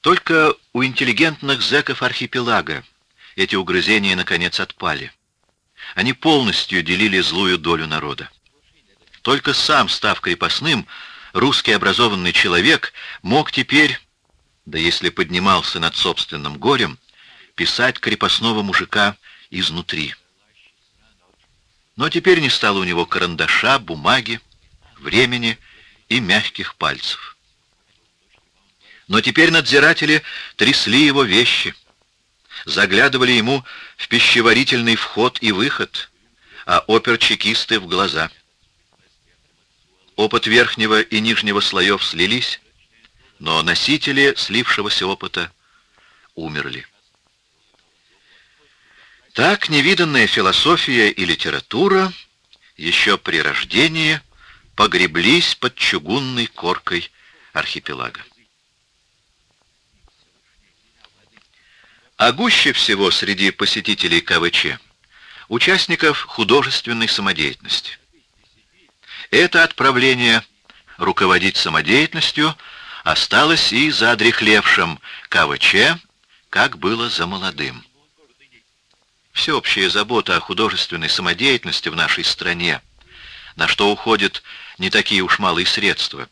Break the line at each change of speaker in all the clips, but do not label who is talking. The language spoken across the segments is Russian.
Только у интеллигентных зэков архипелага эти угрызения наконец отпали. Они полностью делили злую долю народа. Только сам, став крепостным, русский образованный человек мог теперь, да если поднимался над собственным горем, писать крепостного мужика изнутри. Но теперь не стало у него карандаша, бумаги, времени и мягких пальцев. Но теперь надзиратели трясли его вещи, заглядывали ему в пищеварительный вход и выход, а опер-чекисты в глаза. Опыт верхнего и нижнего слоев слились, но носители слившегося опыта умерли. Так невиданная философия и литература еще при рождении погреблись под чугунной коркой архипелага. А гуще всего среди посетителей КВЧ участников художественной самодеятельности. Это отправление руководить самодеятельностью осталось и за одрехлевшим КВЧ, как было за молодым. Всеобщая забота о художественной самодеятельности в нашей стране, на что уходят не такие уж малые средства,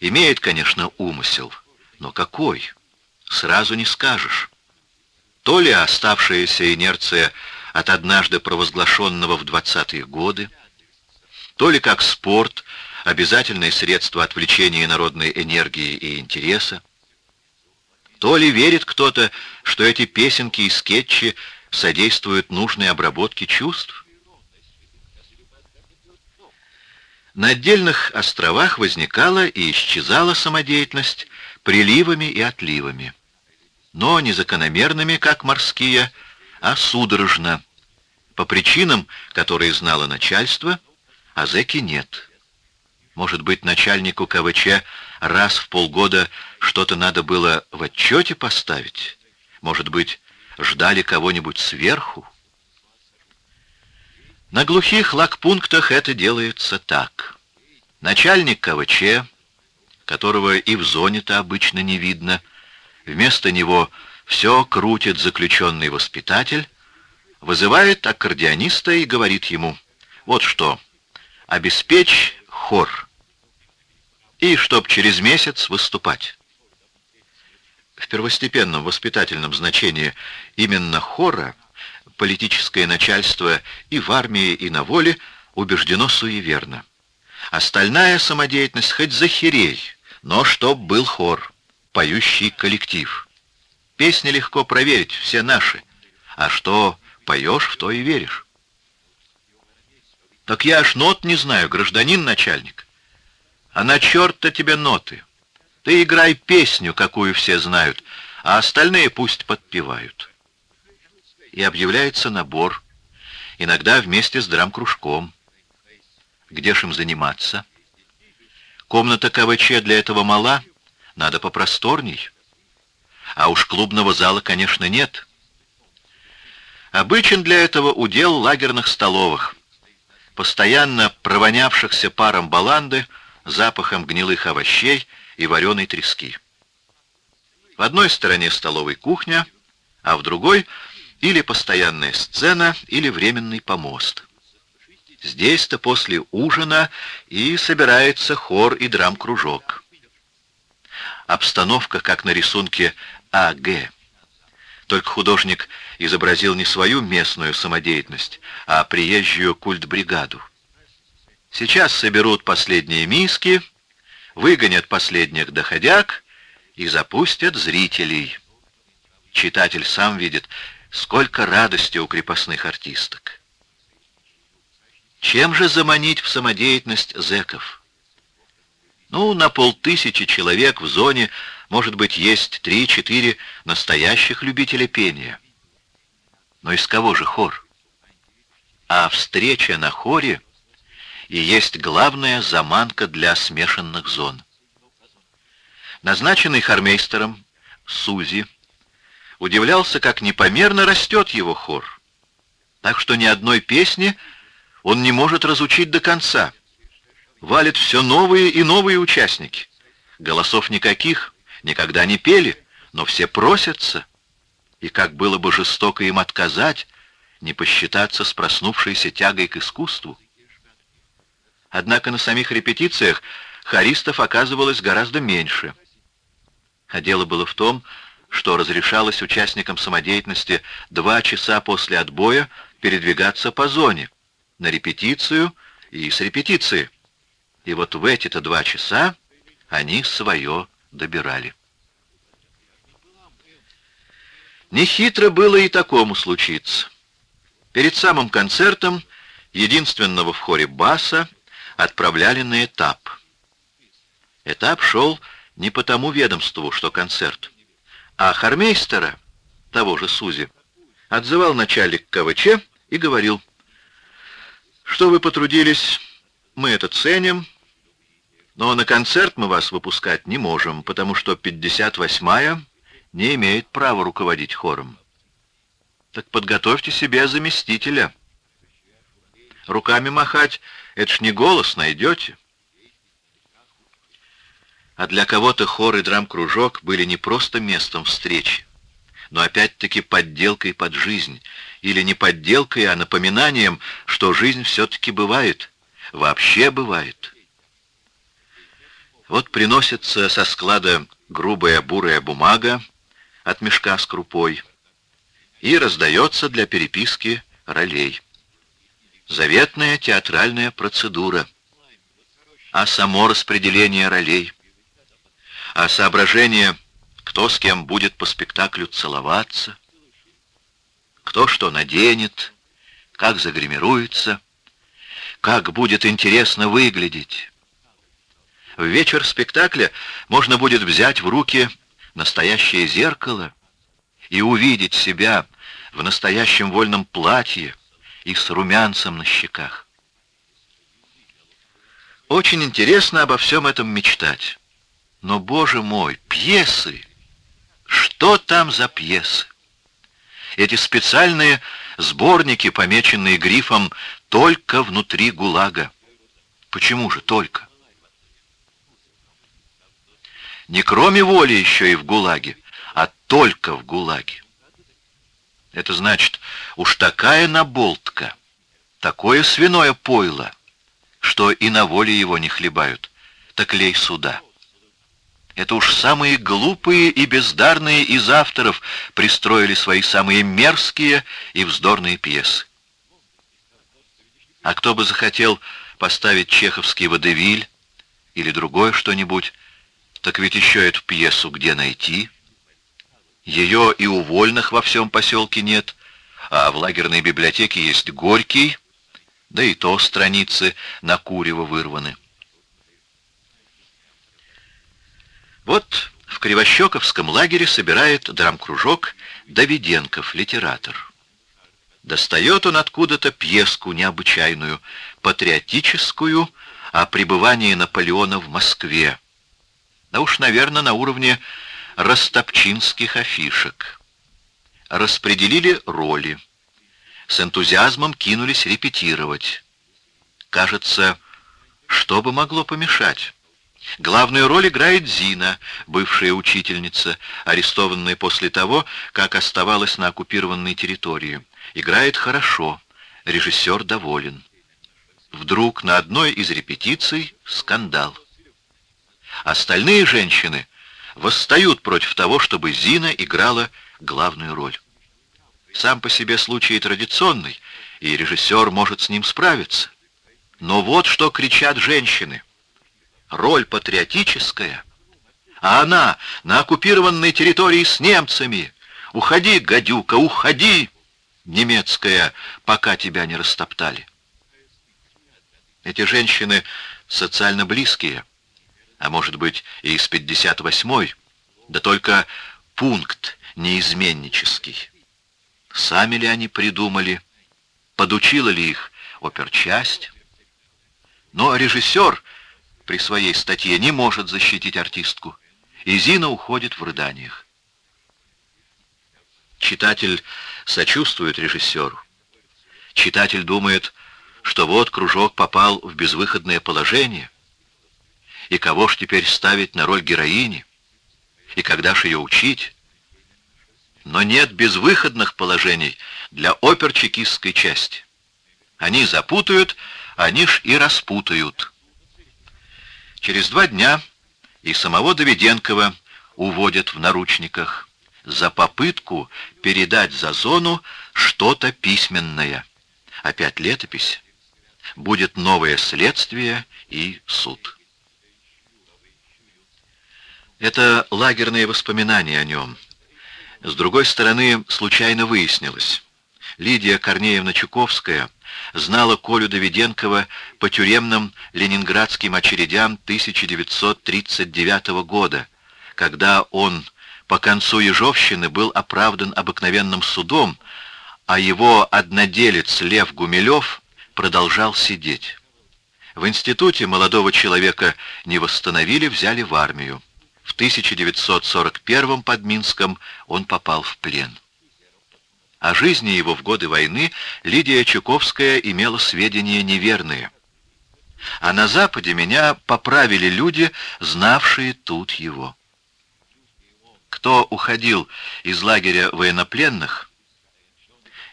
имеет, конечно, умысел, но какой? Сразу не скажешь. То ли оставшаяся инерция от однажды провозглашенного в 20-е годы, то ли как спорт, обязательное средство отвлечения народной энергии и интереса, то ли верит кто-то, что эти песенки и скетчи содействуют нужной обработке чувств. На отдельных островах возникала и исчезала самодеятельность приливами и отливами но не закономерными, как морские, а судорожно, по причинам, которые знало начальство, а зэки нет. Может быть, начальнику КВЧ раз в полгода что-то надо было в отчете поставить? Может быть, ждали кого-нибудь сверху? На глухих лагпунктах это делается так. Начальник КВЧ, которого и в зоне-то обычно не видно, Вместо него все крутит заключенный воспитатель, вызывает аккордеониста и говорит ему, вот что, обеспечь хор, и чтоб через месяц выступать. В первостепенном воспитательном значении именно хора политическое начальство и в армии, и на воле убеждено суеверно. Остальная самодеятельность хоть захерей, но чтоб был хор поющий коллектив. Песни легко проверить, все наши. А что поешь, в то и веришь. Так я аж нот не знаю, гражданин начальник. А на черт-то тебе ноты. Ты играй песню, какую все знают, а остальные пусть подпевают. И объявляется набор, иногда вместе с драм-кружком. Где ж им заниматься? Комната КВЧ для этого мала — надо попросторней. А уж клубного зала, конечно, нет. Обычен для этого удел лагерных столовых, постоянно провонявшихся паром баланды, запахом гнилых овощей и вареной трески. В одной стороне столовой кухня, а в другой или постоянная сцена, или временный помост. Здесь-то после ужина и собирается хор и драм-кружок обстановка, как на рисунке А.Г. Только художник изобразил не свою местную самодеятельность, а приезжую культбригаду. Сейчас соберут последние миски, выгонят последних доходяг и запустят зрителей. Читатель сам видит, сколько радости у крепостных артисток. Чем же заманить в самодеятельность зэков? Ну, на полтысячи человек в зоне, может быть, есть три-четыре настоящих любителя пения. Но из кого же хор? А встреча на хоре и есть главная заманка для смешанных зон. Назначенный хормейстером Сузи удивлялся, как непомерно растет его хор. Так что ни одной песни он не может разучить до конца — валят все новые и новые участники. Голосов никаких, никогда не пели, но все просятся, и как было бы жестоко им отказать, не посчитаться с проснувшейся тягой к искусству. Однако на самих репетициях хористов оказывалось гораздо меньше. А дело было в том, что разрешалось участникам самодеятельности два часа после отбоя передвигаться по зоне, на репетицию и с репетиции. И вот в эти-то два часа они свое добирали. Нехитро было и такому случиться. Перед самым концертом единственного в хоре баса отправляли на этап. Этап шел не по тому ведомству, что концерт, а хормейстера, того же Сузи, отзывал начальник КВЧ и говорил, что вы потрудились, мы это ценим, но на концерт мы вас выпускать не можем, потому что 58-я не имеет права руководить хором. Так подготовьте себе заместителя. Руками махать — это ж не голос, найдете. А для кого-то хор и драм-кружок были не просто местом встречи, но опять-таки подделкой под жизнь, или не подделкой, а напоминанием, что жизнь все-таки бывает, вообще бывает. Вот приносится со склада грубая бурая бумага от мешка с крупой, и раздается для переписки ролей. Заветная театральная процедура. А само распределение ролей. А соображение, кто с кем будет по спектаклю целоваться, кто что наденет, как загримируется, как будет интересно выглядеть. В вечер спектакля можно будет взять в руки настоящее зеркало и увидеть себя в настоящем вольном платье и с румянцем на щеках. Очень интересно обо всем этом мечтать. Но, боже мой, пьесы! Что там за пьесы? Эти специальные сборники, помеченные грифом «Только внутри ГУЛАГа». Почему же только? Не кроме воли еще и в ГУЛАГе, а только в ГУЛАГе. Это значит, уж такая наболтка, такое свиное пойло, что и на воле его не хлебают, так лей сюда. Это уж самые глупые и бездарные из авторов пристроили свои самые мерзкие и вздорные пьесы. А кто бы захотел поставить чеховский водевиль или другое что-нибудь, так ведь еще эту пьесу где найти? Ее и у вольных во всем поселке нет, а в лагерной библиотеке есть Горький, да и то страницы на курево вырваны. Вот в Кривощековском лагере собирает драмкружок Давиденков, литератор. Достает он откуда-то пьеску необычайную, патриотическую, о пребывании Наполеона в Москве. Да уж, наверное, на уровне ростопчинских афишек. Распределили роли. С энтузиазмом кинулись репетировать. Кажется, что бы могло помешать? Главную роль играет Зина, бывшая учительница, арестованная после того, как оставалась на оккупированной территории. Играет хорошо, режиссер доволен. Вдруг на одной из репетиций скандал. Остальные женщины восстают против того, чтобы Зина играла главную роль. Сам по себе случай традиционный, и режиссер может с ним справиться. Но вот что кричат женщины. Роль патриотическая, а она на оккупированной территории с немцами. Уходи, гадюка, уходи, немецкая, пока тебя не растоптали. Эти женщины социально близкие, а может быть и из 58-й, да только пункт неизменнический. Сами ли они придумали, подучила ли их оперчасть? Но режиссер при своей статье не может защитить артистку, и Зина уходит в рыданиях. Читатель сочувствует режиссеру. Читатель думает, что вот кружок попал в безвыходное положение, и кого ж теперь ставить на роль героини? И когда ж ее учить? но нет безвыходных положений для оперчекистской части. Они запутают, они ж и распутают. Через два дня и самого Давиденкова уводят в наручниках за попытку передать за зону что-то письменное. Опять летопись. Будет новое следствие и суд. Это лагерные воспоминания о нем. С другой стороны, случайно выяснилось. Лидия Корнеевна Чуковская знала Колю Давиденкова по тюремным ленинградским очередям 1939 года, когда он по концу Ежовщины был оправдан обыкновенным судом, а его одноделец Лев Гумилев продолжал сидеть. В институте молодого человека не восстановили, взяли в армию. В 1941 под Минском он попал в плен. О жизни его в годы войны Лидия Чуковская имела сведения неверные. А на Западе меня поправили люди, знавшие тут его. Кто уходил из лагеря военнопленных,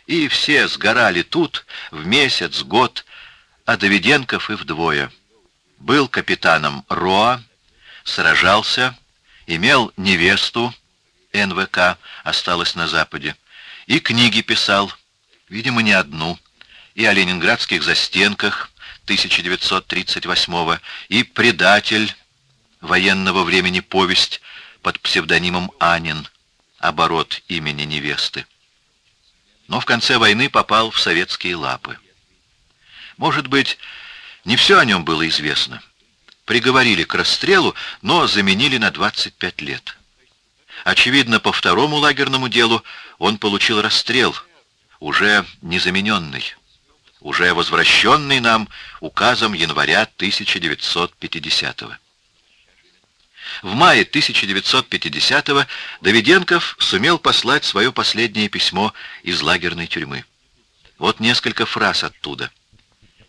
и все сгорали тут в месяц, год, а Давиденков и вдвое. Был капитаном РОА, сражался, имел невесту, НВК осталась на Западе, и книги писал, видимо, не одну, и о ленинградских застенках 1938 и «Предатель» военного времени повесть под псевдонимом Анин, оборот имени невесты. Но в конце войны попал в советские лапы. Может быть, не все о нем было известно приговорили к расстрелу, но заменили на 25 лет. Очевидно, по второму лагерному делу он получил расстрел, уже незамененный, уже возвращенный нам указом января 1950 -го. В мае 1950-го Давиденков сумел послать свое последнее письмо из лагерной тюрьмы. Вот несколько фраз оттуда.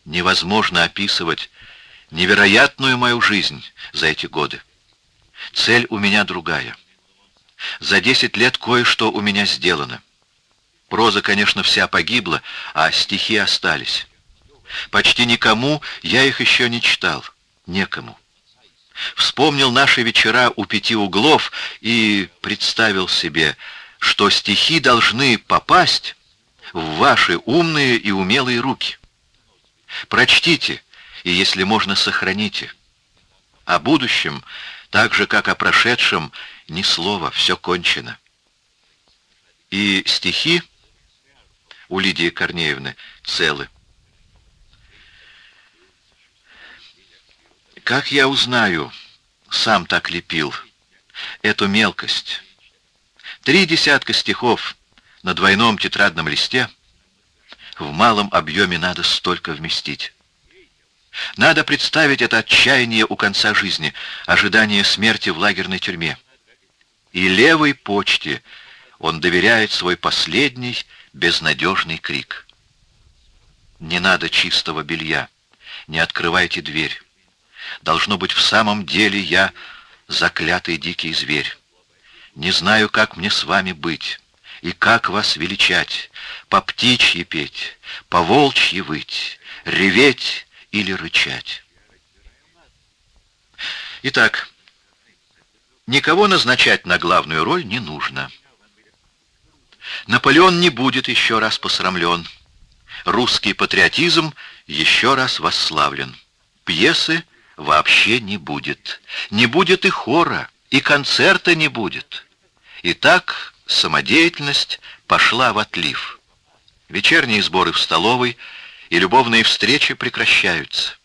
Невозможно описывать невероятную мою жизнь за эти годы. Цель у меня другая. За десять лет кое-что у меня сделано. Проза, конечно, вся погибла, а стихи остались. Почти никому я их еще не читал. Некому. Вспомнил наши вечера у пяти углов и представил себе, что стихи должны попасть в ваши умные и умелые руки. Прочтите, и, если можно, сохраните. О будущем, так же, как о прошедшем, ни слова, все кончено. И стихи у Лидии Корнеевны целы. Как я узнаю, сам так лепил, эту мелкость? Три десятка стихов на двойном тетрадном листе в малом объеме надо столько вместить. Надо представить это отчаяние у конца жизни, ожидание смерти в лагерной тюрьме. И левой почте он доверяет свой последний безнадежный крик. Не надо чистого белья, не открывайте дверь. Должно быть, в самом деле я заклятый дикий зверь. Не знаю, как мне с вами быть и как вас величать, по птичьи петь, по волчьи выть, реветь или рычать. Итак, никого назначать на главную роль не нужно. Наполеон не будет еще раз посрамлен. Русский патриотизм еще раз восславлен. Пьесы вообще не будет. Не будет и хора, и концерта не будет. Итак, самодеятельность пошла в отлив. Вечерние сборы в столовой — и любовные встречи прекращаются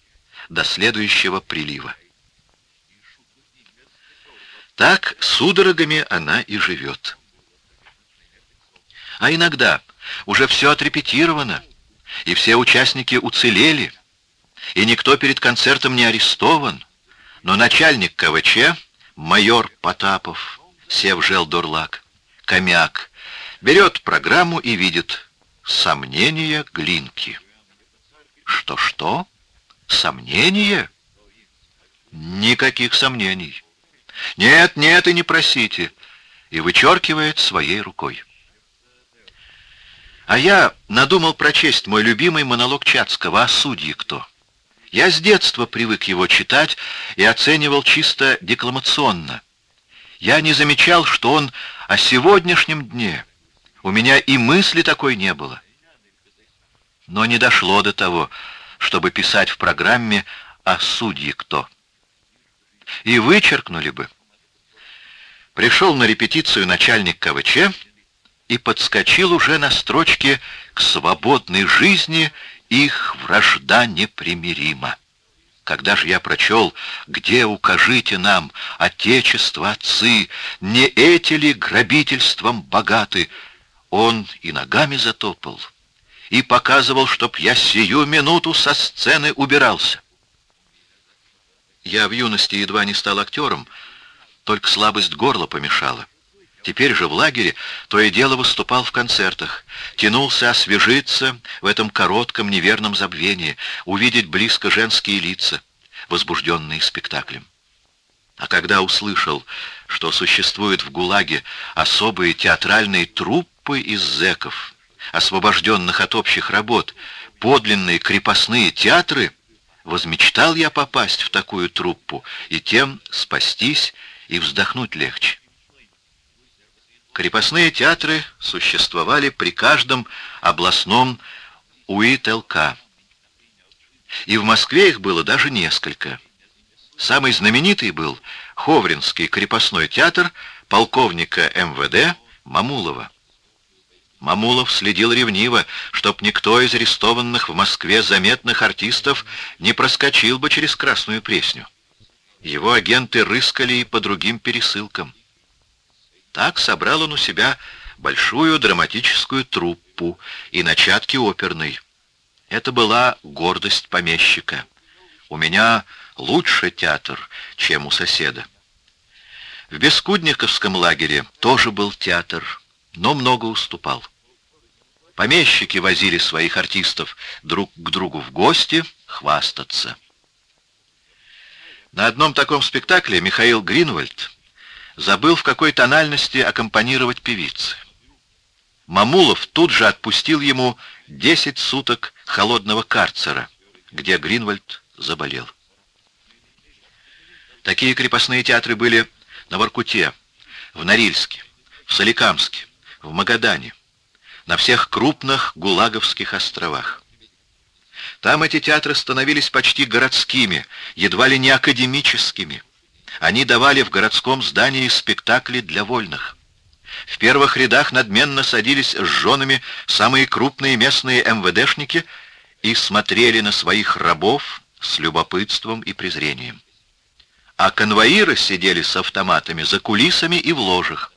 до следующего прилива. Так судорогами она и живет. А иногда уже все отрепетировано, и все участники уцелели, и никто перед концертом не арестован, но начальник КВЧ, майор Потапов, Севжел Дурлак, Комяк, берет программу и видит сомнения Глинки. Что-что? Сомнение? Никаких сомнений. Нет, нет, и не просите. и вычеркивает своей рукой. А я надумал прочесть мой любимый монолог Чацкого о судье кто. Я с детства привык его читать и оценивал чисто декламационно. Я не замечал, что он о сегодняшнем дне. У меня и мысли такой не было. Но не дошло до того, чтобы писать в программе о судье кто. И вычеркнули бы. Пришел на репетицию начальник КВЧ и подскочил уже на строчке «К свободной жизни их вражда непримирима». Когда же я прочел, где укажите нам, отечество, отцы, не эти ли грабительством богаты, он и ногами затопал, и показывал, чтоб я сию минуту со сцены убирался. Я в юности едва не стал актером, только слабость горла помешала. Теперь же в лагере то и дело выступал в концертах, тянулся освежиться в этом коротком неверном забвении, увидеть близко женские лица, возбужденные спектаклем. А когда услышал, что существуют в ГУЛАГе особые театральные труппы из зэков, освобожденных от общих работ, подлинные крепостные театры, возмечтал я попасть в такую труппу и тем спастись и вздохнуть легче. Крепостные театры существовали при каждом областном УИТЛК. И в Москве их было даже несколько. Самый знаменитый был Ховринский крепостной театр полковника МВД Мамулова. Мамулов следил ревниво, чтоб никто из арестованных в Москве заметных артистов не проскочил бы через Красную Пресню. Его агенты рыскали и по другим пересылкам. Так собрал он у себя большую драматическую труппу и начатки оперной. Это была гордость помещика. У меня лучше театр, чем у соседа. В Бескудниковском лагере тоже был театр, но много уступал. Помещики возили своих артистов друг к другу в гости хвастаться. На одном таком спектакле Михаил Гринвальд забыл в какой тональности аккомпанировать певице. Мамулов тут же отпустил ему 10 суток холодного карцера, где Гринвальд заболел. Такие крепостные театры были на Воркуте, в Норильске, в Соликамске, в Магадане, на всех крупных Гулаговских островах. Там эти театры становились почти городскими, едва ли не академическими. Они давали в городском здании спектакли для вольных. В первых рядах надменно садились с женами самые крупные местные МВДшники и смотрели на своих рабов с любопытством и презрением. А конвоиры сидели с автоматами за кулисами и в ложах.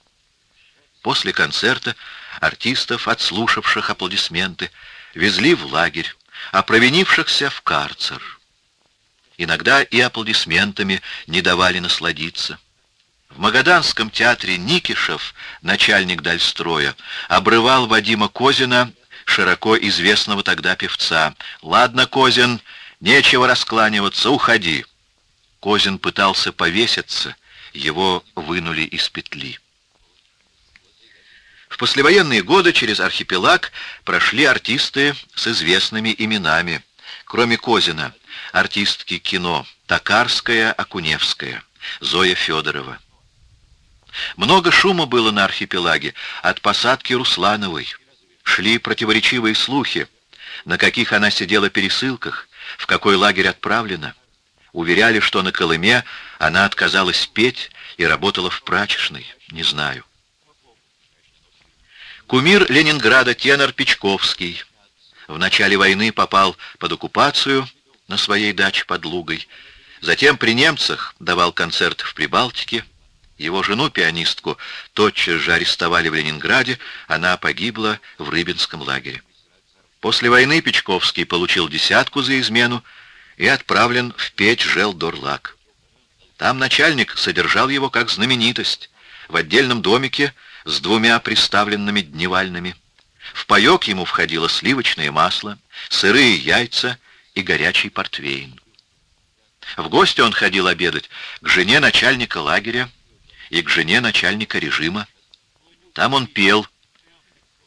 После концерта артистов, отслушавших аплодисменты, везли в лагерь, а провинившихся в карцер. Иногда и аплодисментами не давали насладиться. В Магаданском театре Никишев, начальник Дальстроя, обрывал Вадима Козина, широко известного тогда певца. «Ладно, Козин, нечего раскланиваться, уходи». Козин пытался повеситься, его вынули из петли. В послевоенные годы через архипелаг прошли артисты с известными именами. Кроме Козина, артистки кино Токарская, Акуневская, Зоя Федорова. Много шума было на архипелаге от посадки Руслановой. Шли противоречивые слухи, на каких она сидела пересылках, в какой лагерь отправлена. Уверяли, что на Колыме она отказалась петь и работала в прачечной. Не знаю. Кумир Ленинграда тенор Печковский. В начале войны попал под оккупацию, на своей даче под Лугой. Затем при немцах давал концерт в Прибалтике. Его жену, пианистку, тотчас же арестовали в Ленинграде, она погибла в Рыбинском лагере. После войны Печковский получил десятку за измену и отправлен в печь Жел-Дорлак. Там начальник содержал его как знаменитость, в отдельном домике с двумя приставленными дневальными. В паек ему входило сливочное масло, сырые яйца и горячий портвейн. В гости он ходил обедать к жене начальника лагеря и к жене начальника режима. Там он пел,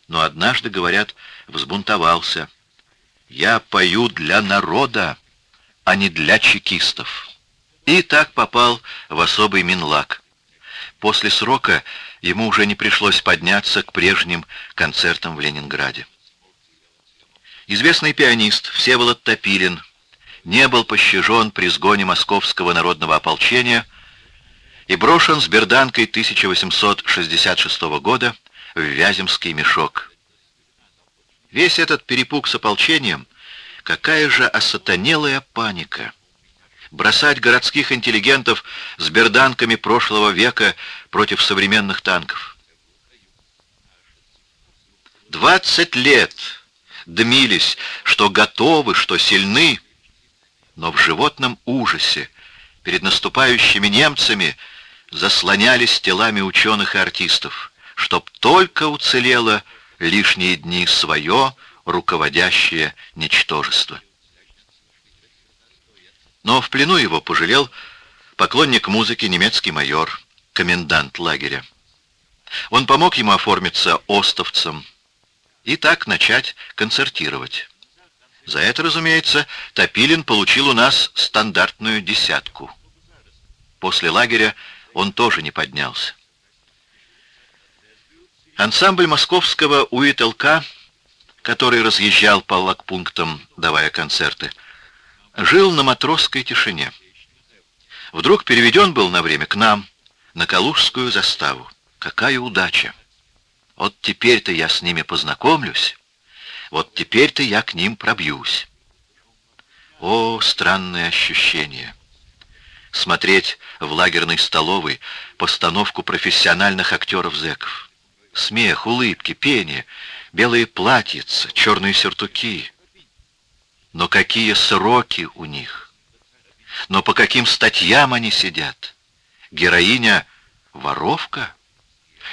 но однажды, говорят, взбунтовался. «Я пою для народа, а не для чекистов». И так попал в особый Минлаг. После срока ему уже не пришлось подняться к прежним концертам в Ленинграде. Известный пианист Всеволод Топилин не был пощажен при сгоне московского народного ополчения и брошен с берданкой 1866 года в Вяземский мешок. Весь этот перепуг с ополчением, какая же осатанелая паника! Бросать городских интеллигентов с берданками прошлого века против современных танков. Двадцать лет дмились, что готовы, что сильны, но в животном ужасе перед наступающими немцами заслонялись телами ученых и артистов, чтоб только уцелело лишние дни свое руководящее ничтожество. Но в плену его пожалел поклонник музыки немецкий майор, комендант лагеря. Он помог ему оформиться остовцем и так начать концертировать. За это, разумеется, Топилин получил у нас стандартную десятку. После лагеря он тоже не поднялся. Ансамбль московского УИТЛК, который разъезжал по лагпунктам, давая концерты, жил на матросской тишине. Вдруг переведен был на время к нам, на Калужскую заставу. Какая удача! Вот теперь-то я с ними познакомлюсь, вот теперь-то я к ним пробьюсь. О, странное ощущение! Смотреть в лагерной столовой постановку профессиональных актеров-зеков. Смех, улыбки, пение, белые платьица, черные сюртуки. Но какие сроки у них! Но по каким статьям они сидят? Героиня — воровка?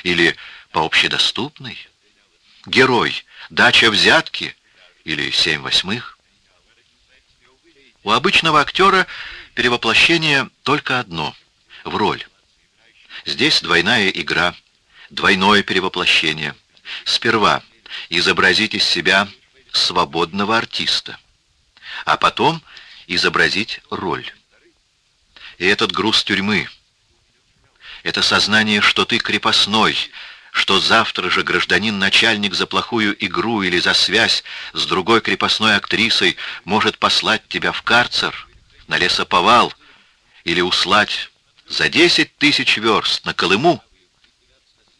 Или по общедоступной? Герой — дача взятки? Или семь восьмых? У обычного актера перевоплощение только одно — в роль. Здесь двойная игра, двойное перевоплощение. Сперва изобразить из себя свободного артиста — а потом изобразить роль. И этот груз тюрьмы, это сознание, что ты крепостной, что завтра же гражданин-начальник за плохую игру или за связь с другой крепостной актрисой может послать тебя в карцер, на лесоповал или услать за десять тысяч верст на Колыму,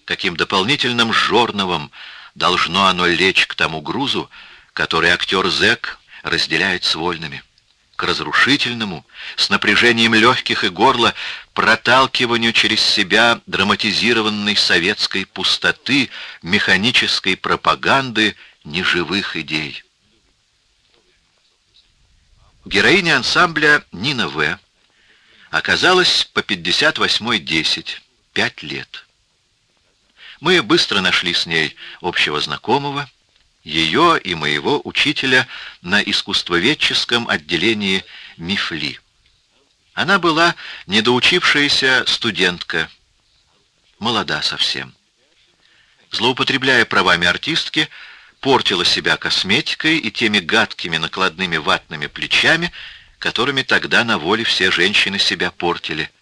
каким дополнительным жорновом должно оно лечь к тому грузу, который актер Зек разделяет с вольными, к разрушительному, с напряжением легких и горла, проталкиванию через себя драматизированной советской пустоты, механической пропаганды неживых идей. Героиня ансамбля Нина В. оказалась по 58-й 10, 5 лет. Мы быстро нашли с ней общего знакомого, ее и моего учителя на искусствоведческом отделении МИФЛИ. Она была недоучившаяся студентка, молода совсем. Злоупотребляя правами артистки, портила себя косметикой и теми гадкими накладными ватными плечами, которыми тогда на воле все женщины себя портили.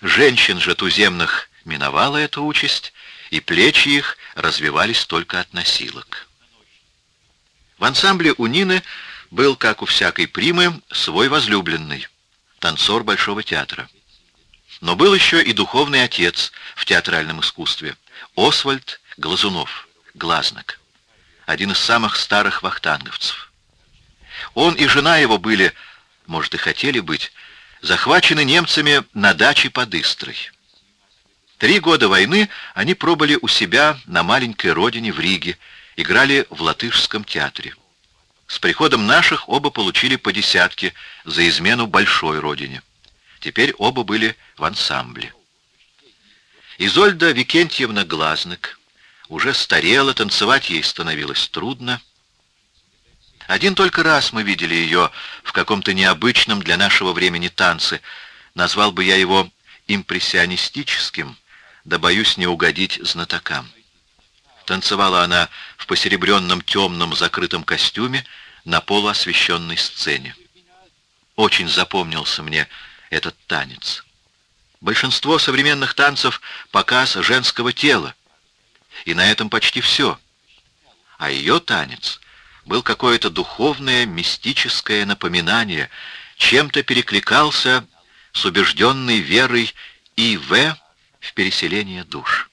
Женщин же туземных миновала эта участь, и плечи их развивались только от носилок. В ансамбле у Нины был, как у всякой примы, свой возлюбленный, танцор Большого театра. Но был еще и духовный отец в театральном искусстве, Освальд Глазунов, Глазнок, один из самых старых вахтанговцев. Он и жена его были, может и хотели быть, захвачены немцами на даче под Истрой. Три года войны они пробыли у себя на маленькой родине в Риге, играли в Латышском театре. С приходом наших оба получили по десятке за измену большой родине. Теперь оба были в ансамбле. Изольда Викентьевна Глазник уже старела, танцевать ей становилось трудно. Один только раз мы видели ее в каком-то необычном для нашего времени танце. Назвал бы я его импрессионистическим, да боюсь не угодить знатокам. Танцевала она в посеребренном темном закрытом костюме на полуосвещенной сцене. Очень запомнился мне этот танец. Большинство современных танцев — показ женского тела. И на этом почти все. А ее танец был какое-то духовное, мистическое напоминание, чем-то перекликался с убежденной верой И.В. в переселение душ.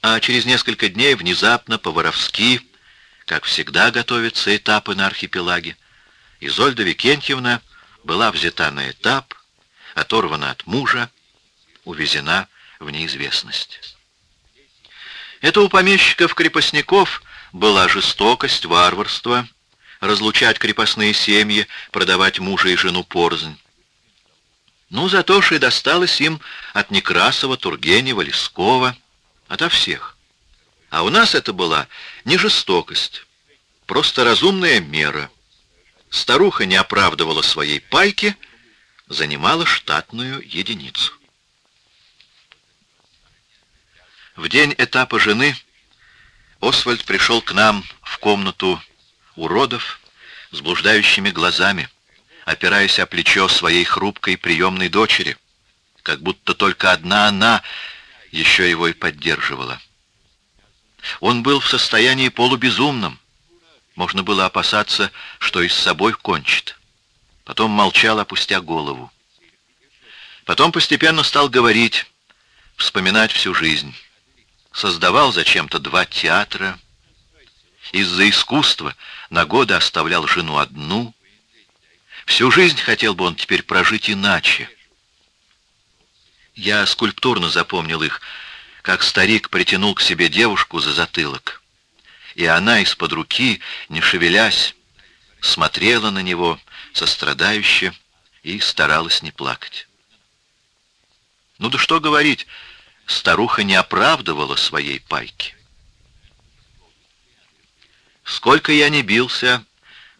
А через несколько дней внезапно, по-воровски, как всегда готовятся этапы на архипелаге, Изольда Викентьевна была взята на этап, оторвана от мужа, увезена в неизвестность. Это у помещиков-крепостников была жестокость, варварство, разлучать крепостные семьи, продавать мужа и жену порзнь. Ну, зато ж и досталось им от Некрасова, Тургенева, Лескова, ото всех. А у нас это была не жестокость, просто разумная мера. Старуха не оправдывала своей пайки, занимала штатную единицу. В день этапа жены Освальд пришел к нам в комнату уродов с блуждающими глазами, опираясь о плечо своей хрупкой приемной дочери, как будто только одна она еще его и поддерживала. Он был в состоянии полубезумном. Можно было опасаться, что и с собой кончит. Потом молчал, опустя голову. Потом постепенно стал говорить, вспоминать всю жизнь. Создавал зачем-то два театра. Из-за искусства на годы оставлял жену одну. Всю жизнь хотел бы он теперь прожить иначе. Я скульптурно запомнил их, как старик притянул к себе девушку за затылок. И она из-под руки, не шевелясь, смотрела на него сострадающе и старалась не плакать. Ну да что говорить, старуха не оправдывала своей пайки. Сколько я не бился,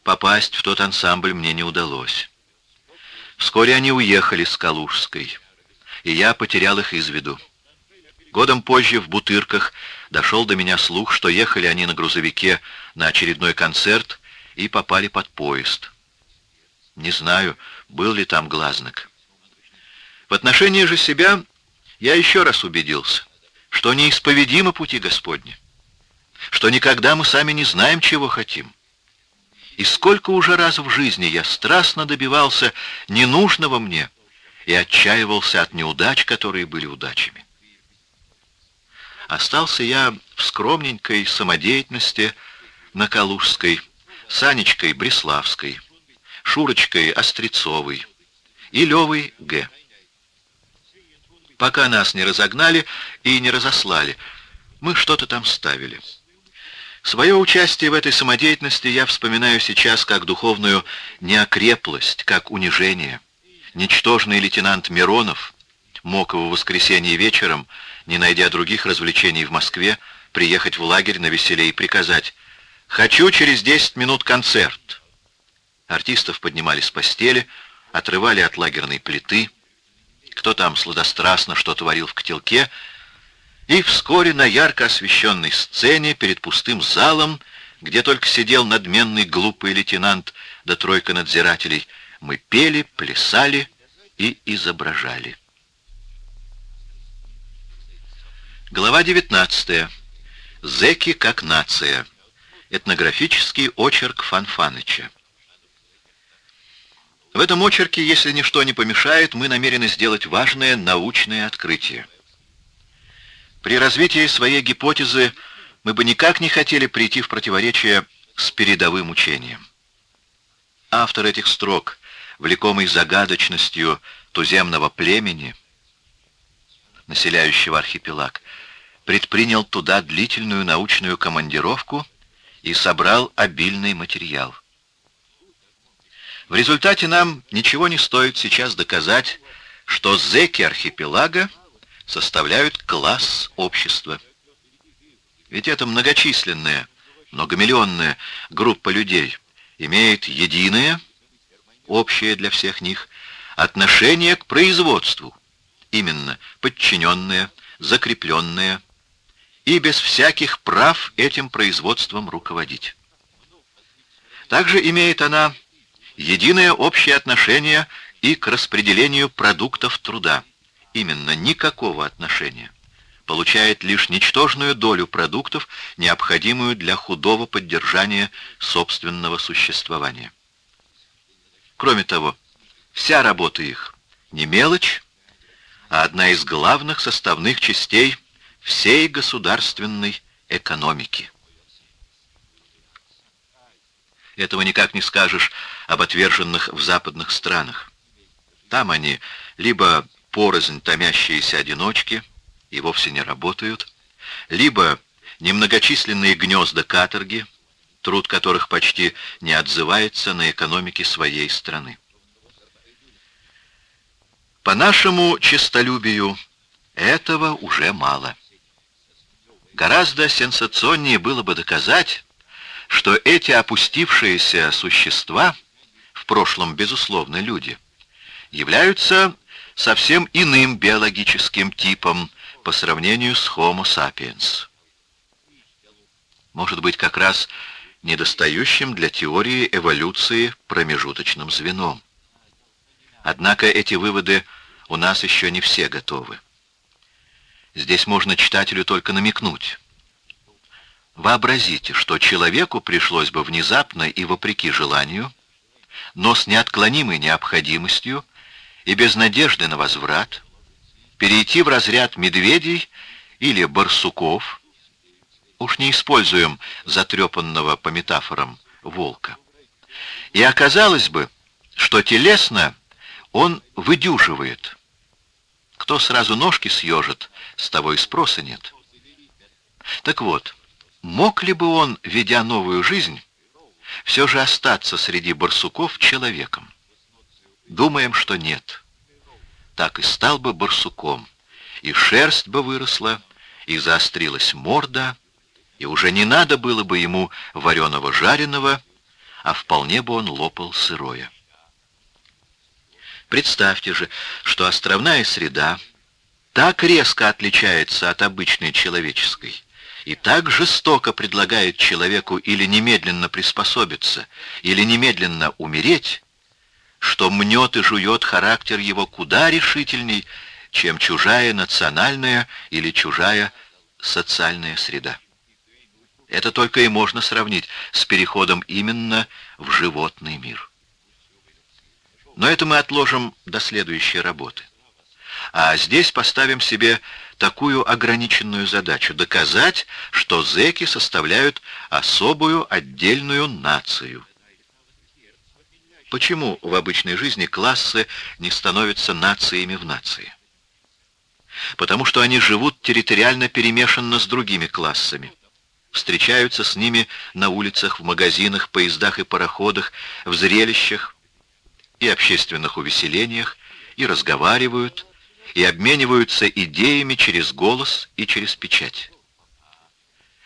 попасть в тот ансамбль мне не удалось. Вскоре они уехали с Калужской, и я потерял их из виду. Годом позже в Бутырках дошел до меня слух, что ехали они на грузовике на очередной концерт и попали под поезд. Не знаю, был ли там глазник. В отношении же себя я еще раз убедился, что неисповедимы пути Господни, что никогда мы сами не знаем, чего хотим. И сколько уже раз в жизни я страстно добивался ненужного мне и отчаивался от неудач, которые были удачами. Остался я в скромненькой самодеятельности на Калужской, Санечкой Бреславской, Шурочкой Острецовой и Левой Г пока нас не разогнали и не разослали. Мы что-то там ставили. Свое участие в этой самодеятельности я вспоминаю сейчас как духовную неокреплость, как унижение. Ничтожный лейтенант Миронов мог в воскресенье вечером, не найдя других развлечений в Москве, приехать в лагерь на веселе и приказать «Хочу через 10 минут концерт». Артистов поднимали с постели, отрывали от лагерной плиты, кто там сладострастно что творил в котелке, и вскоре на ярко освещенной сцене перед пустым залом, где только сидел надменный глупый лейтенант да тройка надзирателей, мы пели, плясали и изображали. Глава 19. Зеки как нация. Этнографический очерк Фанфаныча. В этом очерке, если ничто не помешает, мы намерены сделать важное научное открытие. При развитии своей гипотезы мы бы никак не хотели прийти в противоречие с передовым учением. Автор этих строк, влекомый загадочностью туземного племени, населяющего архипелаг, предпринял туда длительную научную командировку и собрал обильный материал. В результате нам ничего не стоит сейчас доказать, что зеки архипелага составляют класс общества. Ведь эта многочисленная, многомиллионная группа людей имеет единое, общее для всех них, отношение к производству, именно подчиненное, закрепленное, и без всяких прав этим производством руководить. Также имеет она единое общее отношение и к распределению продуктов труда. Именно никакого отношения. Получает лишь ничтожную долю продуктов, необходимую для худого поддержания собственного существования. Кроме того, вся работа их не мелочь, а одна из главных составных частей всей государственной экономики. Этого никак не скажешь об отверженных в западных странах. Там они либо порознь томящиеся одиночки и вовсе не работают, либо немногочисленные гнезда каторги, труд которых почти не отзывается на экономике своей страны. По нашему честолюбию этого уже мало. Гораздо сенсационнее было бы доказать, что эти опустившиеся существа, в прошлом, безусловно, люди, являются совсем иным биологическим типом по сравнению с Homo sapiens. Может быть, как раз недостающим для теории эволюции промежуточным звеном. Однако эти выводы у нас еще не все готовы. Здесь можно читателю только намекнуть. Вообразите, что человеку пришлось бы внезапно и вопреки желанию, но с неотклонимой необходимостью и без надежды на возврат, перейти в разряд медведей или барсуков, уж не используем затрепанного по метафорам волка. И оказалось бы, что телесно он выдюживает, кто сразу ножки съежит, с того и спроса нет. Так вот, мог ли бы он, ведя новую жизнь, все же остаться среди барсуков человеком? Думаем, что нет. Так и стал бы барсуком, и шерсть бы выросла, и заострилась морда, и уже не надо было бы ему вареного-жареного, а вполне бы он лопал сырое. Представьте же, что островная среда так резко отличается от обычной человеческой и так жестоко предлагает человеку или немедленно приспособиться, или немедленно умереть, что мнет и жует характер его куда решительней, чем чужая национальная или чужая социальная среда. Это только и можно сравнить с переходом именно в животный мир. Но это мы отложим до следующей работы. А здесь поставим себе такую ограниченную задачу — доказать, что зеки составляют особую отдельную нацию. Почему в обычной жизни классы не становятся нациями в нации? Потому что они живут территориально перемешанно с другими классами. Встречаются с ними на улицах, в магазинах, поездах и пароходах, в зрелищах, и общественных увеселениях, и разговаривают, и обмениваются идеями через голос и через печать.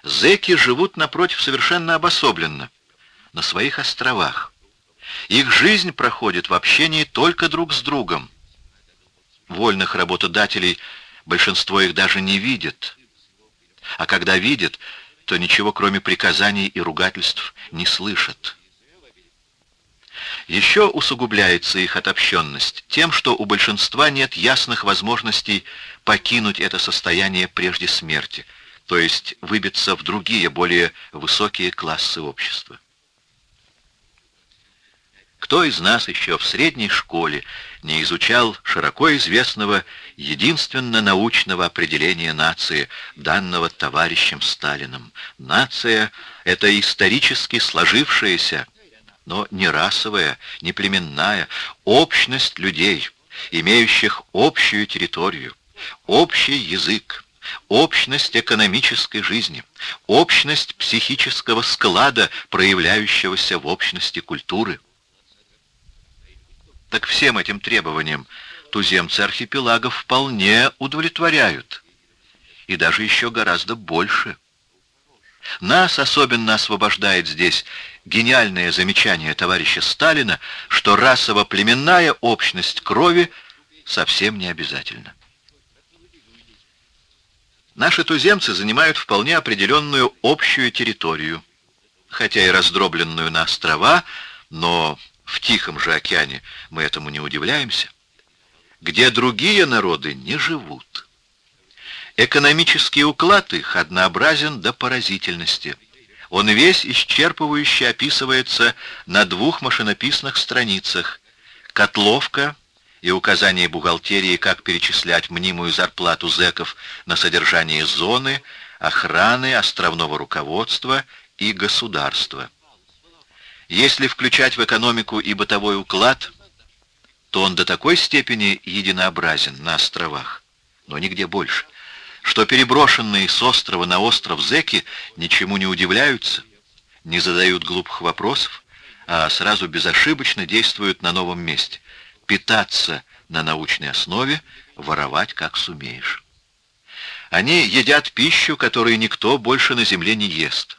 Зеки живут, напротив, совершенно обособленно, на своих островах. Их жизнь проходит в общении только друг с другом. Вольных работодателей большинство их даже не видит. А когда видят, то ничего кроме приказаний и ругательств не слышат. Еще усугубляется их отобщенность тем, что у большинства нет ясных возможностей покинуть это состояние прежде смерти, то есть выбиться в другие, более высокие классы общества. Кто из нас еще в средней школе не изучал широко известного единственно научного определения нации, данного товарищем Сталиным? Нация — это исторически сложившаяся, но не расовая, не племенная, общность людей, имеющих общую территорию, общий язык, общность экономической жизни, общность психического склада, проявляющегося в общности культуры. Так всем этим требованиям туземцы архипелагов вполне удовлетворяют. И даже еще гораздо больше. Нас особенно освобождает здесь гениальное замечание товарища Сталина, что расово-племенная общность крови совсем не обязательна. Наши туземцы занимают вполне определенную общую территорию, хотя и раздробленную на острова, но в Тихом же океане мы этому не удивляемся, где другие народы не живут. Экономический уклад их однообразен до поразительности. Он весь исчерпывающе описывается на двух машинописных страницах. Котловка и указание бухгалтерии, как перечислять мнимую зарплату зэков на содержание зоны, охраны, островного руководства и государства. Если включать в экономику и бытовой уклад, то он до такой степени единообразен на островах, но нигде больше, что переброшенные с острова на остров зэки ничему не удивляются, не задают глупых вопросов, а сразу безошибочно действуют на новом месте — питаться на научной основе, воровать как сумеешь. Они едят пищу, которую никто больше на земле не ест.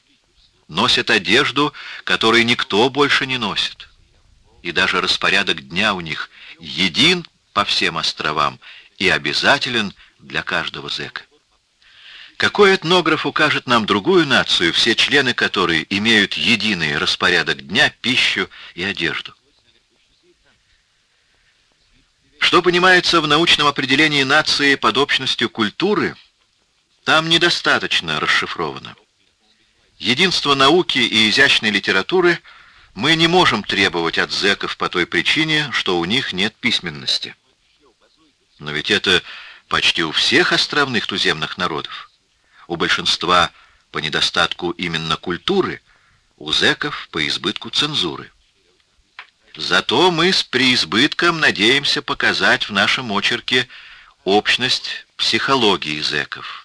Носят одежду, которую никто больше не носит. И даже распорядок дня у них един по всем островам и обязателен для каждого зэка. Какой этнограф укажет нам другую нацию, все члены которой имеют единый распорядок дня, пищу и одежду? Что понимается в научном определении нации под общностью культуры, там недостаточно расшифровано. Единство науки и изящной литературы мы не можем требовать от зэков по той причине, что у них нет письменности. Но ведь это почти у всех островных туземных народов. У большинства по недостатку именно культуры, у зэков по избытку цензуры. Зато мы с преизбытком надеемся показать в нашем очерке общность психологии зэков,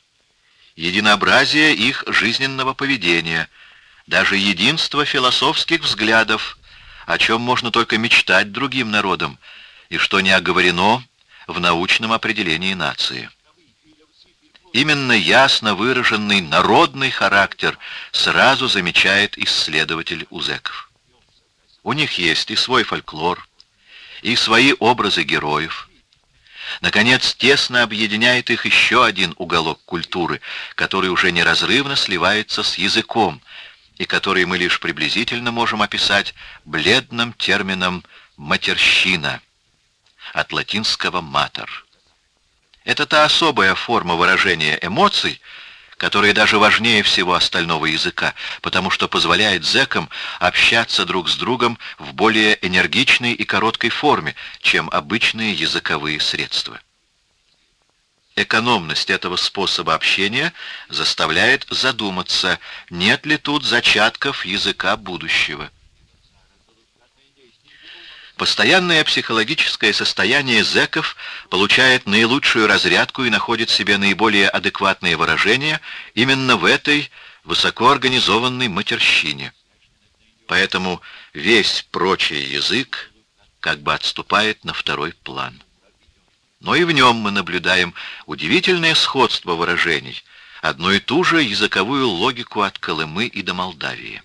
единообразие их жизненного поведения, даже единство философских взглядов, о чем можно только мечтать другим народам, и что не оговорено в научном определении нации. Именно ясно выраженный народный характер сразу замечает исследователь узеков. У них есть и свой фольклор, и свои образы героев. Наконец, тесно объединяет их еще один уголок культуры, который уже неразрывно сливается с языком, и который мы лишь приблизительно можем описать бледным термином «матерщина» от латинского «матер». Это та особая форма выражения эмоций, которое даже важнее всего остального языка, потому что позволяет зэкам общаться друг с другом в более энергичной и короткой форме, чем обычные языковые средства. Экономность этого способа общения заставляет задуматься, нет ли тут зачатков языка будущего. Постоянное психологическое состояние зэков получает наилучшую разрядку и находит себе наиболее адекватные выражения именно в этой высокоорганизованной матерщине. Поэтому весь прочий язык как бы отступает на второй план. Но и в нем мы наблюдаем удивительное сходство выражений, одну и ту же языковую логику от Колымы и до Молдавии.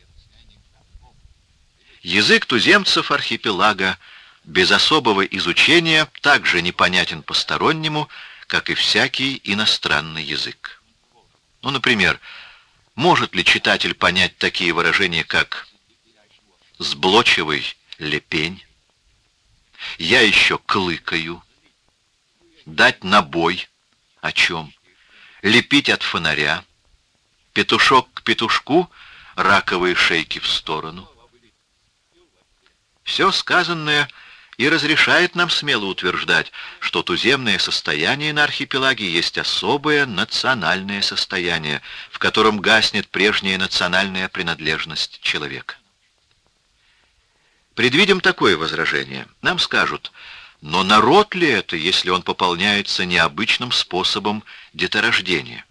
Язык туземцев архипелага без особого изучения также непонятен постороннему, как и всякий иностранный язык. Ну, например, может ли читатель понять такие выражения, как «сблочевый лепень», «я еще клыкаю», «дать набой», о чем, «лепить от фонаря», «петушок к петушку», «раковые шейки в сторону». Все сказанное и разрешает нам смело утверждать, что туземное состояние на архипелаге есть особое национальное состояние, в котором гаснет прежняя национальная принадлежность человека. Предвидим такое возражение. Нам скажут, но народ ли это, если он пополняется необычным способом деторождения?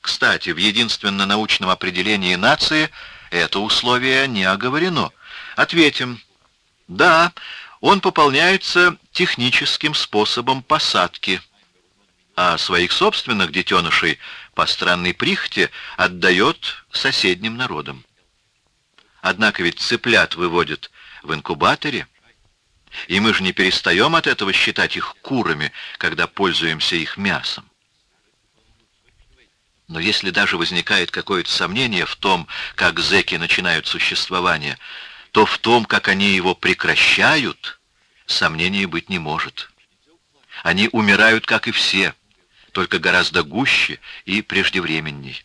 Кстати, в единственно научном определении нации это условие не оговорено. Ответим, да, он пополняется техническим способом посадки, а своих собственных детенышей по странной прихоти отдает соседним народам. Однако ведь цыплят выводят в инкубаторе, и мы же не перестаем от этого считать их курами, когда пользуемся их мясом. Но если даже возникает какое-то сомнение в том, как зэки начинают существование, то в том, как они его прекращают, сомнений быть не может. Они умирают, как и все, только гораздо гуще и преждевременней.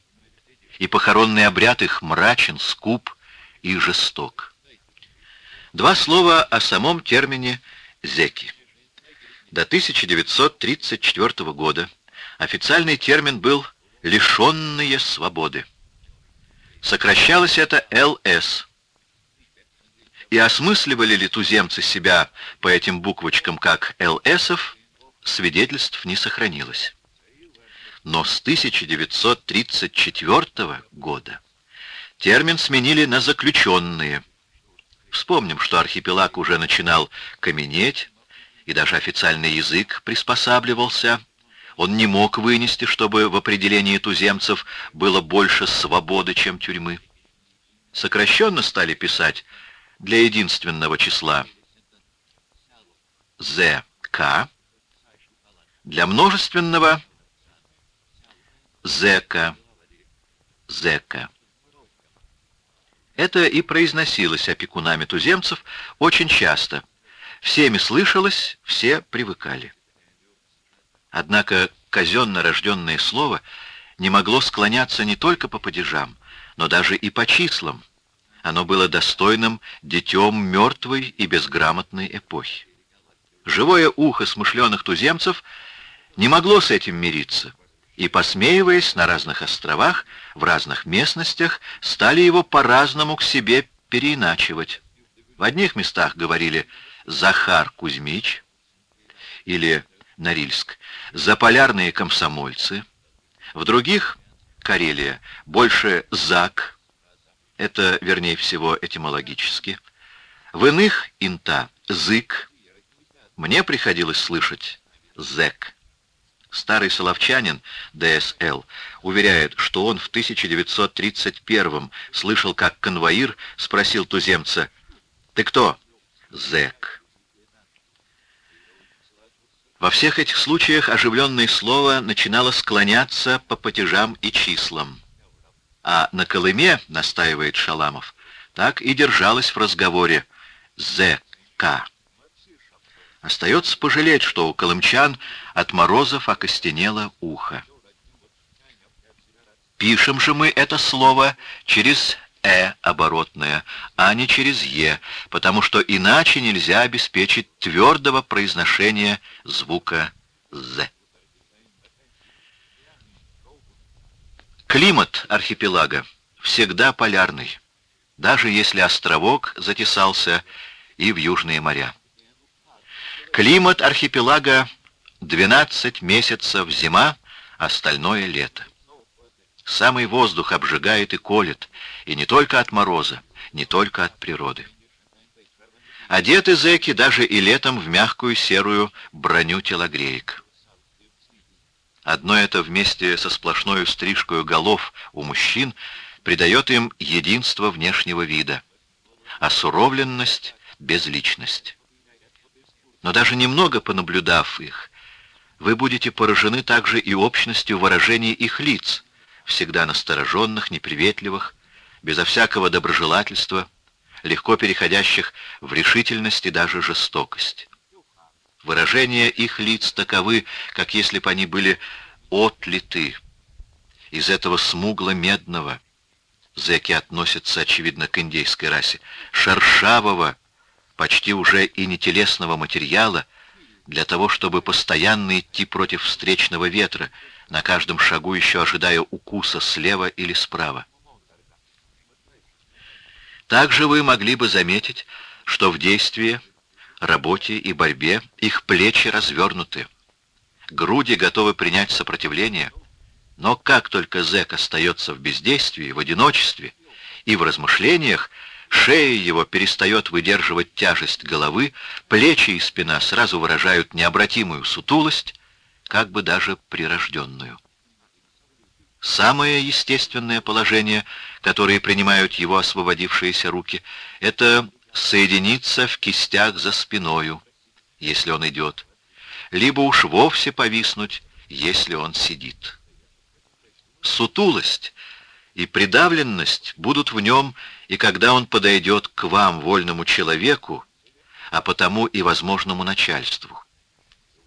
И похоронный обряд их мрачен, скуп и жесток. Два слова о самом термине «зеки». До 1934 года официальный термин был «лишенные свободы». Сокращалось это ЛС. И осмысливали ли туземцы себя по этим буквочкам как ЛСов, свидетельств не сохранилось. Но с 1934 года термин сменили на «заключенные». Вспомним, что архипелаг уже начинал каменеть, и даже официальный язык приспосабливался. Он не мог вынести, чтобы в определении туземцев было больше свободы, чем тюрьмы. Сокращенно стали писать для единственного числа ЗК, для множественного ЗК, ЗК. Это и произносилось опекунами туземцев очень часто. Всеми слышалось, все привыкали. Однако казенно рожденное слово не могло склоняться не только по падежам, но даже и по числам. Оно было достойным детем мертвой и безграмотной эпохи. Живое ухо смышленых туземцев не могло с этим мириться — и, посмеиваясь на разных островах, в разных местностях, стали его по-разному к себе переиначивать. В одних местах говорили «Захар Кузьмич» или «Норильск», «Заполярные комсомольцы», в других — Карелия, больше «Зак», это, вернее всего, этимологически, в иных — «Инта», «Зык», мне приходилось слышать «Зэк». Старый соловчанин ДСЛ уверяет, что он в 1931 слышал, как конвоир спросил туземца «Ты кто?» «Зэк». Во всех этих случаях оживленное слово начинало склоняться по падежам и числам. А на Колыме, настаивает Шаламов, так и держалось в разговоре «ЗК». Остается пожалеть, что у колымчан от морозов окостенело ухо. Пишем же мы это слово через «э» оборотное, а не через «е», потому что иначе нельзя обеспечить твердого произношения звука «з». Климат архипелага всегда полярный, даже если островок затесался и в южные моря. Климат архипелага 12 месяцев зима, остальное лето. Самый воздух обжигает и колет, и не только от мороза, не только от природы. Одеты зэки даже и летом в мягкую серую броню телогреек. Одно это вместе со сплошной стрижкой голов у мужчин придает им единство внешнего вида, а суровленность — безличность. Но даже немного понаблюдав их, вы будете поражены также и общностью выражений их лиц, всегда настороженных, неприветливых, безо всякого доброжелательства, легко переходящих в решительность и даже жестокость. Выражения их лиц таковы, как если бы они были отлиты из этого смугло-медного, зэки относятся, очевидно, к индейской расе, шершавого, почти уже и нетелесного материала, для того, чтобы постоянно идти против встречного ветра, на каждом шагу еще ожидая укуса слева или справа. Также вы могли бы заметить, что в действии, работе и борьбе их плечи развернуты. Груди готовы принять сопротивление, но как только зэк остается в бездействии, в одиночестве и в размышлениях, Шея его перестает выдерживать тяжесть головы, плечи и спина сразу выражают необратимую сутулость, как бы даже прирожденную. Самое естественное положение, которое принимают его освободившиеся руки, это соединиться в кистях за спиною, если он идет, либо уж вовсе повиснуть, если он сидит. сутулость и придавленность будут в нем, и когда он подойдет к вам, вольному человеку, а потому и возможному начальству.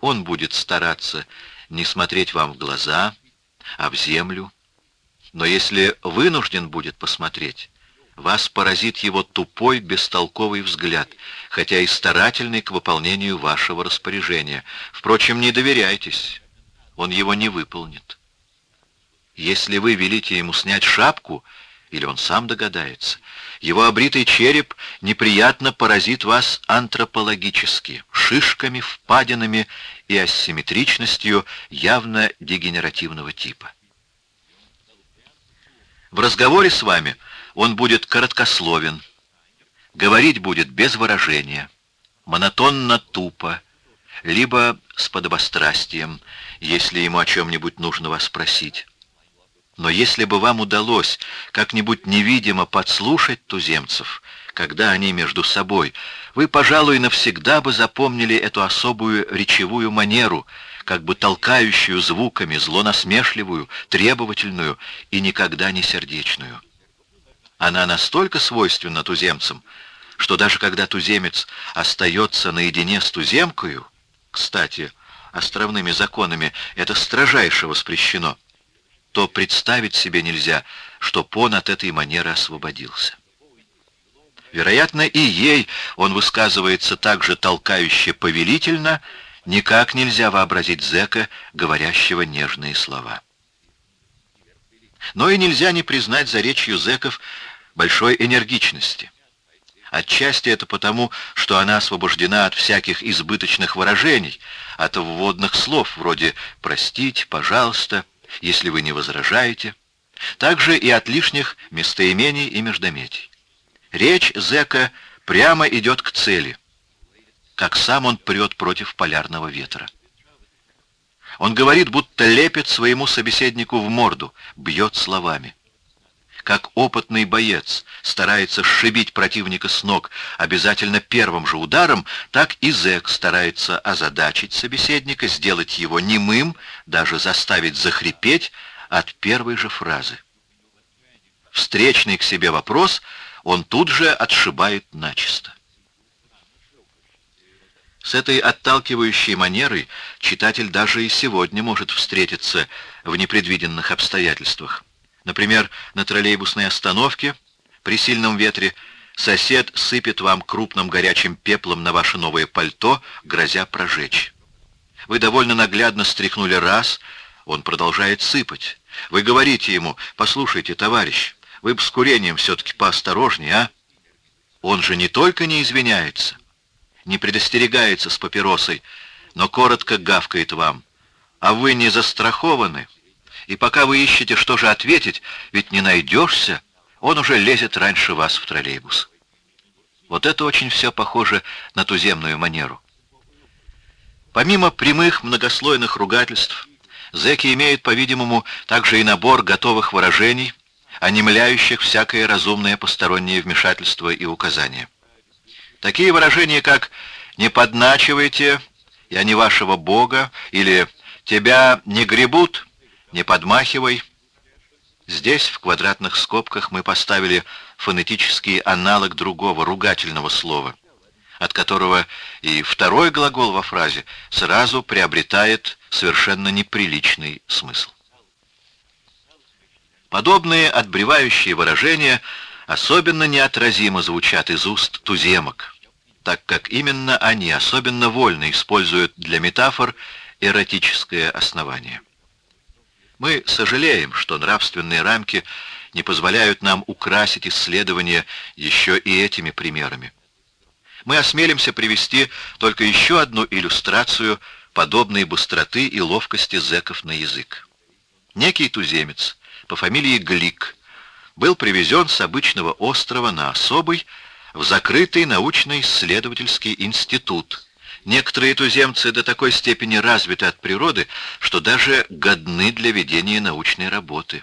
Он будет стараться не смотреть вам в глаза, а в землю. Но если вынужден будет посмотреть, вас поразит его тупой, бестолковый взгляд, хотя и старательный к выполнению вашего распоряжения. Впрочем, не доверяйтесь, он его не выполнит. Если вы велите ему снять шапку, или он сам догадается, его обритый череп неприятно поразит вас антропологически, шишками, впадинами и асимметричностью явно дегенеративного типа. В разговоре с вами он будет короткословен, говорить будет без выражения, монотонно тупо, либо с подобострастием, если ему о чем-нибудь нужно вас спросить. Но если бы вам удалось как-нибудь невидимо подслушать туземцев, когда они между собой, вы, пожалуй, навсегда бы запомнили эту особую речевую манеру, как бы толкающую звуками, злонасмешливую, требовательную и никогда не сердечную. Она настолько свойственна туземцам, что даже когда туземец остается наедине с туземкою, кстати, островными законами это строжайше воспрещено, то представить себе нельзя, что он от этой манеры освободился. Вероятно, и ей он высказывается так же толкающе повелительно, никак нельзя вообразить зэка, говорящего нежные слова. Но и нельзя не признать за речью зэков большой энергичности. Отчасти это потому, что она освобождена от всяких избыточных выражений, от вводных слов вроде «простить», «пожалуйста», если вы не возражаете, также и от лишних местоимений и междометий. Речь зэка прямо идет к цели, как сам он прет против полярного ветра. Он говорит, будто лепит своему собеседнику в морду, бьет словами. Как опытный боец старается сшибить противника с ног обязательно первым же ударом, так и зэк старается озадачить собеседника, сделать его немым, даже заставить захрипеть от первой же фразы. Встречный к себе вопрос он тут же отшибает начисто. С этой отталкивающей манерой читатель даже и сегодня может встретиться в непредвиденных обстоятельствах. Например, на троллейбусной остановке при сильном ветре сосед сыпет вам крупным горячим пеплом на ваше новое пальто, грозя прожечь. Вы довольно наглядно стряхнули раз, он продолжает сыпать. Вы говорите ему, послушайте, товарищ, вы бы с курением все-таки поосторожнее, а? Он же не только не извиняется, не предостерегается с папиросой, но коротко гавкает вам. А вы не застрахованы. И пока вы ищете, что же ответить, ведь не найдешься, он уже лезет раньше вас в троллейбус. Вот это очень все похоже на туземную манеру. Помимо прямых многослойных ругательств, зэки имеют, по-видимому, также и набор готовых выражений, онемляющих всякое разумное постороннее вмешательство и указание. Такие выражения, как «не подначивайте», «я не вашего Бога» или «тебя не гребут», не подмахивай. Здесь, в квадратных скобках, мы поставили фонетический аналог другого ругательного слова, от которого и второй глагол во фразе сразу приобретает совершенно неприличный смысл. Подобные отбревающие выражения особенно неотразимо звучат из уст туземок, так как именно они особенно вольно используют для метафор эротическое основание. Мы сожалеем, что нравственные рамки не позволяют нам украсить исследования еще и этими примерами. Мы осмелимся привести только еще одну иллюстрацию подобной быстроты и ловкости зэков на язык. Некий туземец по фамилии Глик был привезен с обычного острова на особый в закрытый научно-исследовательский институт, Некоторые туземцы до такой степени развиты от природы, что даже годны для ведения научной работы.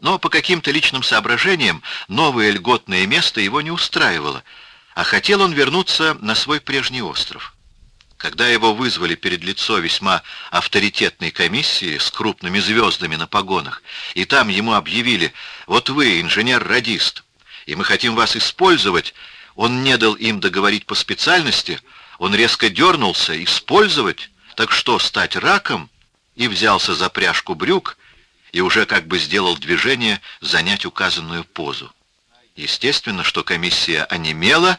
Но по каким-то личным соображениям новое льготное место его не устраивало, а хотел он вернуться на свой прежний остров. Когда его вызвали перед лицо весьма авторитетной комиссии с крупными звездами на погонах, и там ему объявили, вот вы, инженер-радист, и мы хотим вас использовать, он не дал им договорить по специальности, он резко дернулся, использовать, так что, стать раком, и взялся за пряжку брюк, и уже как бы сделал движение занять указанную позу. Естественно, что комиссия онемела,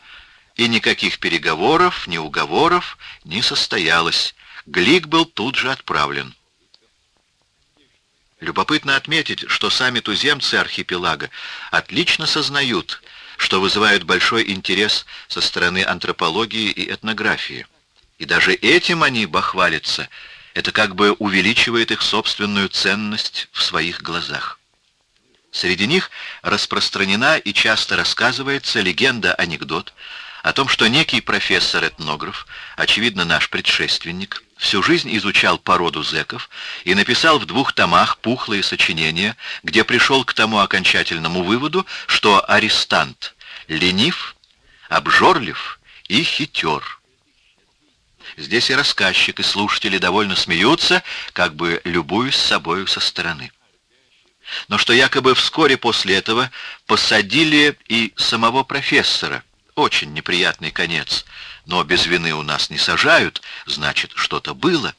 и никаких переговоров, ни уговоров не состоялось. Глик был тут же отправлен. Любопытно отметить, что сами туземцы архипелага отлично сознают, что вызывают большой интерес со стороны антропологии и этнографии. И даже этим они бахвалятся, это как бы увеличивает их собственную ценность в своих глазах. Среди них распространена и часто рассказывается легенда-анекдот о том, что некий профессор-этнограф, очевидно наш предшественник, всю жизнь изучал породу зеков и написал в двух томах пухлые сочинения, где пришел к тому окончательному выводу, что арестант ленив, обжорлив и хитер. Здесь и рассказчик, и слушатели довольно смеются, как бы любуясь собою со стороны. Но что якобы вскоре после этого посадили и самого профессора — очень неприятный конец. Но без вины у нас не сажают, значит, что-то было.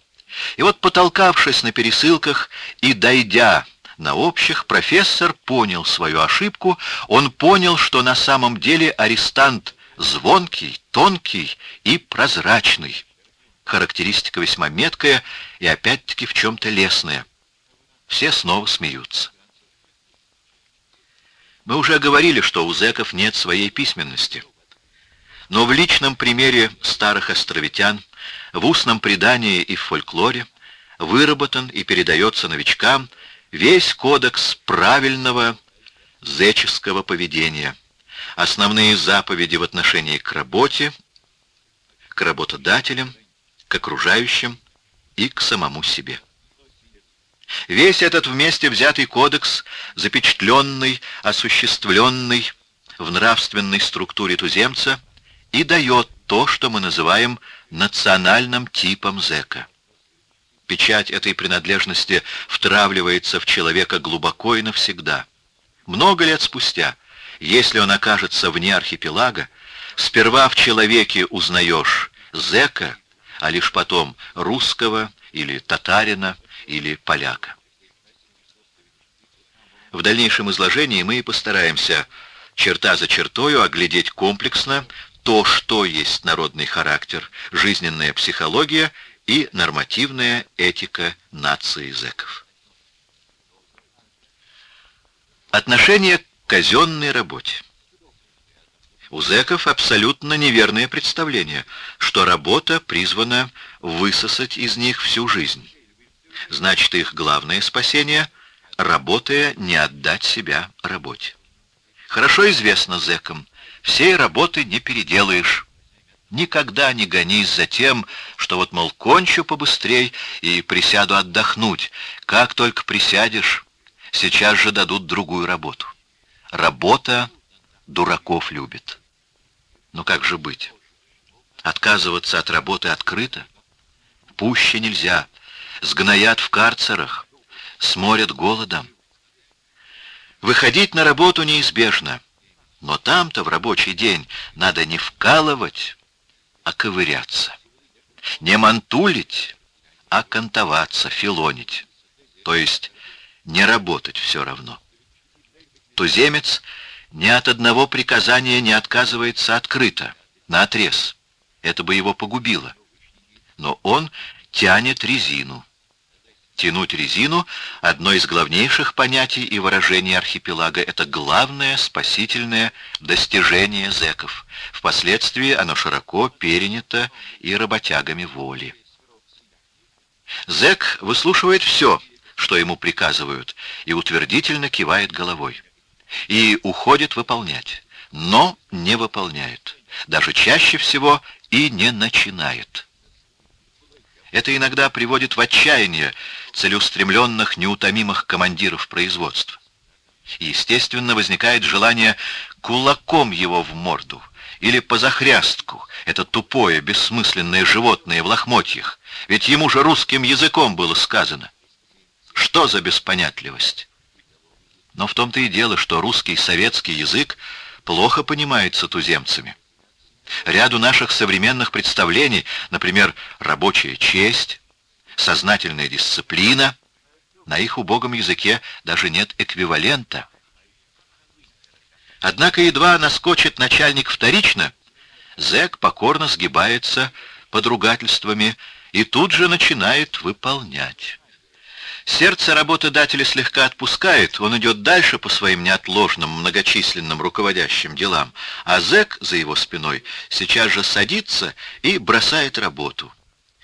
И вот, потолкавшись на пересылках и дойдя на общих, профессор понял свою ошибку. Он понял, что на самом деле арестант звонкий, тонкий и прозрачный. Характеристика весьма меткая и опять-таки в чем-то лесная. Все снова смеются. Мы уже говорили, что у зэков нет своей письменности. Но в личном примере старых островитян, в устном предании и в фольклоре выработан и передается новичкам весь кодекс правильного зеческого поведения, основные заповеди в отношении к работе, к работодателям, к окружающим и к самому себе. Весь этот вместе взятый кодекс, запечатленный, осуществленный в нравственной структуре туземца, и дает то, что мы называем национальным типом зэка. Печать этой принадлежности втравливается в человека глубоко и навсегда. Много лет спустя, если он окажется вне архипелага, сперва в человеке узнаешь зэка, а лишь потом русского или татарина или поляка. В дальнейшем изложении мы и постараемся черта за чертою оглядеть комплексно то, что есть народный характер, жизненная психология и нормативная этика нации зэков. Отношение к казенной работе. У зэков абсолютно неверное представление, что работа призвана высосать из них всю жизнь. Значит, их главное спасение — работая не отдать себя работе. Хорошо известно зэкам, Всей работы не переделаешь. Никогда не гонись за тем, что вот, мол, кончу побыстрей и присяду отдохнуть. Как только присядешь, сейчас же дадут другую работу. Работа дураков любит. Но как же быть? Отказываться от работы открыто? Пуще нельзя. Сгноят в карцерах, сморят голодом. Выходить на работу неизбежно. Но там-то в рабочий день надо не вкалывать, а ковыряться. Не мантулить, а кантоваться, филонить. То есть не работать все равно. Туземец ни от одного приказания не отказывается открыто, на отрез. Это бы его погубило. Но он тянет резину. Тянуть резину — одно из главнейших понятий и выражений архипелага. Это главное спасительное достижение зеков. Впоследствии оно широко перенято и работягами воли. Зек выслушивает все, что ему приказывают, и утвердительно кивает головой. И уходит выполнять, но не выполняет. Даже чаще всего и не начинает. Это иногда приводит в отчаяние целеустремленных, неутомимых командиров производства. Естественно, возникает желание кулаком его в морду или по захрястку, это тупое, бессмысленное животное в лохмотьях, ведь ему же русским языком было сказано. Что за беспонятливость? Но в том-то и дело, что русский советский язык плохо понимается туземцами. Ряду наших современных представлений, например, рабочая честь, сознательная дисциплина, на их убогом языке даже нет эквивалента. Однако едва наскочит начальник вторично, зэк покорно сгибается под ругательствами и тут же начинает выполнять. Сердце работодателя слегка отпускает, он идет дальше по своим неотложным, многочисленным руководящим делам, а зэк за его спиной сейчас же садится и бросает работу.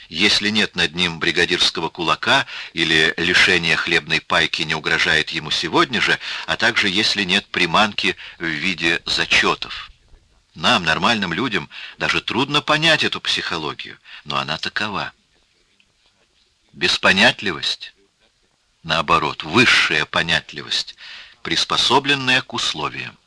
Если нет над ним бригадирского кулака или лишение хлебной пайки не угрожает ему сегодня же, а также если нет приманки в виде зачетов. Нам, нормальным людям, даже трудно понять эту психологию, но она такова. Беспонятливость Наоборот, высшая понятливость, приспособленная к условиям.